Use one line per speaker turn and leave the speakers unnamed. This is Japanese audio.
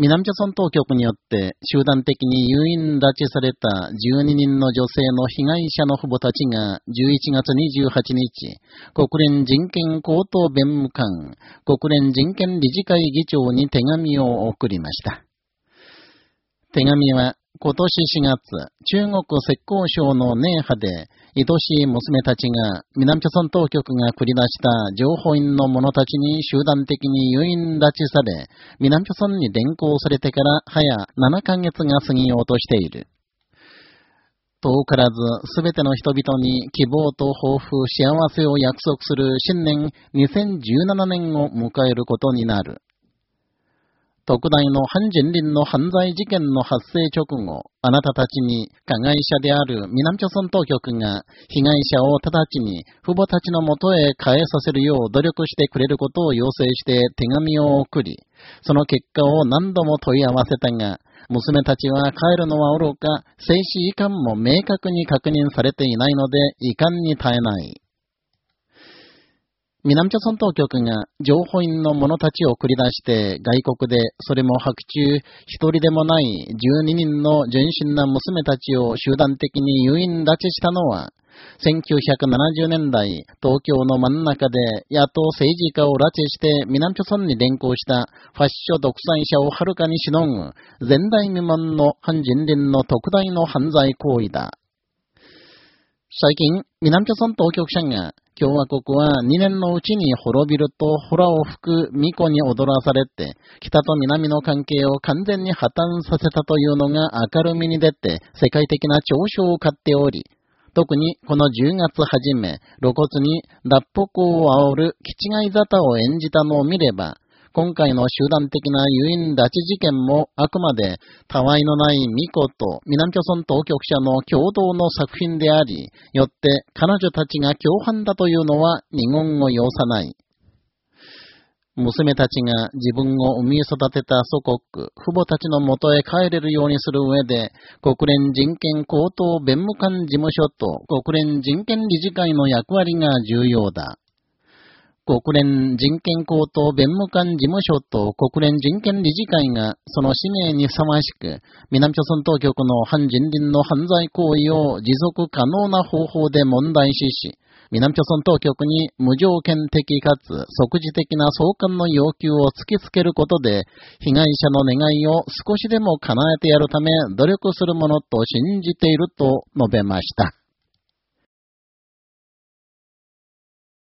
南朝村当局によって集団的に誘引拉致された12人の女性の被害者の父母たちが11月28日、国連人権高等弁務官、国連人権理事会議長に手紙を送りました。手紙は今年4月、中国浙江省の寧波で、愛しい娘たちが南朝村当局が繰り出した情報員の者たちに集団的に誘引拉致され、南朝村に連行されてから早7ヶ月が過ぎようとしている。遠からず、すべての人々に希望と抱負、幸せを約束する新年2017年を迎えることになる。特大の反人林の犯罪事件の発生直後、あなたたちに加害者である南朝鮮当局が被害者を直ちに父母たちのもとへ帰させるよう努力してくれることを要請して手紙を送り、その結果を何度も問い合わせたが、娘たちは帰るのは愚か、静止遺憾も明確に確認されていないので遺憾に耐えない。南朝村当局が情報員の者たちを繰り出して外国でそれも白昼一人でもない12人の純真な娘たちを集団的に誘引拉致したのは1970年代東京の真ん中で野党政治家を拉致して南朝村に連行したファッション独裁者をはるかにしのぐ前代未聞の反人倫の特大の犯罪行為だ。最近、南朝村当局者が共和国は2年のうちに滅びるとホラを吹く巫女に踊らされて、北と南の関係を完全に破綻させたというのが明るみに出て、世界的な嘲笑を買っており、特にこの10月初め、露骨に脱北を煽る気違い沙汰を演じたのを見れば、今回の集団的な誘引拉致事件もあくまで、たわいのない巫女と南朝村当局者の共同の作品であり、よって彼女たちが共犯だというのは二言を要さない。娘たちが自分を産み育てた祖国、父母たちのもとへ帰れるようにする上で、国連人権高等弁務官事務所と国連人権理事会の役割が重要だ。国連人権高等弁務官事務所と国連人権理事会がその使命にふさわしく、南朝鮮当局の反人倫の犯罪行為を持続可能な方法で問題視し、南朝鮮当局に無条件的かつ即時的な送還の要求を突きつけることで、被害者の願いを少しでも叶えてやるため努力するものと信じていると述べました。